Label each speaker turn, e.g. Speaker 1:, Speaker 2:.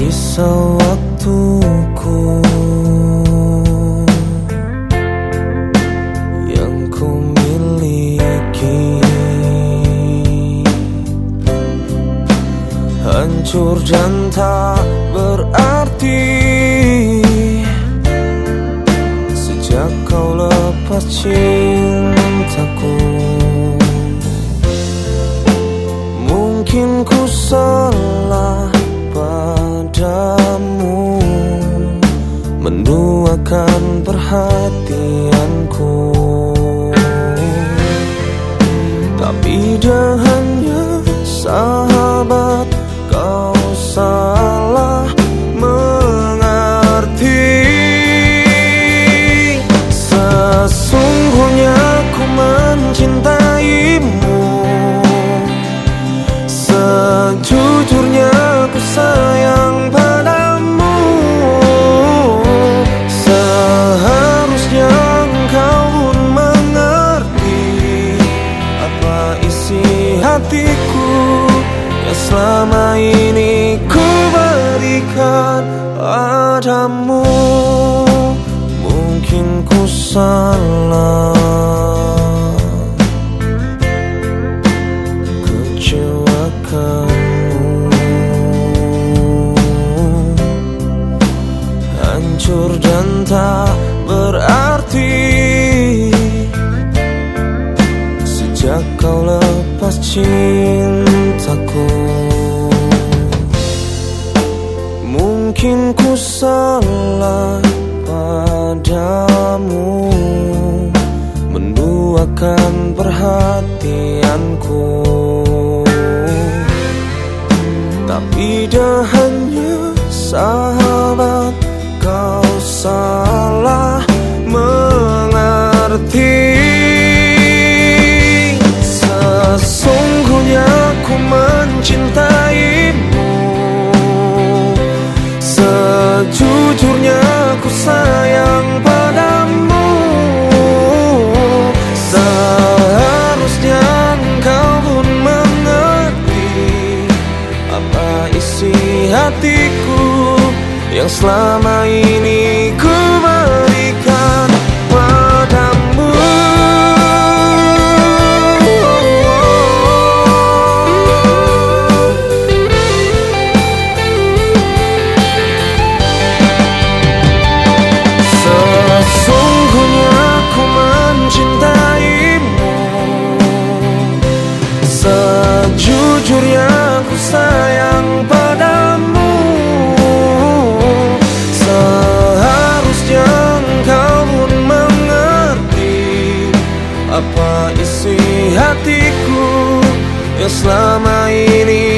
Speaker 1: Sisa waktuku Yang ku miliki. Hancur dan tak berarti Sejak kau lepas cintaku Menduakan perhatianku selama ini ku berikan padamu. Mungkin ku salah Sejujurnya ku sayang padamu. Seharusnya engkau pun mengerti Apa isi hatiku Yang selama ini Sejujurnya ku sayang padamu. Seharusnya engkau pun mengerti Apa isi hatiku Yang selama ini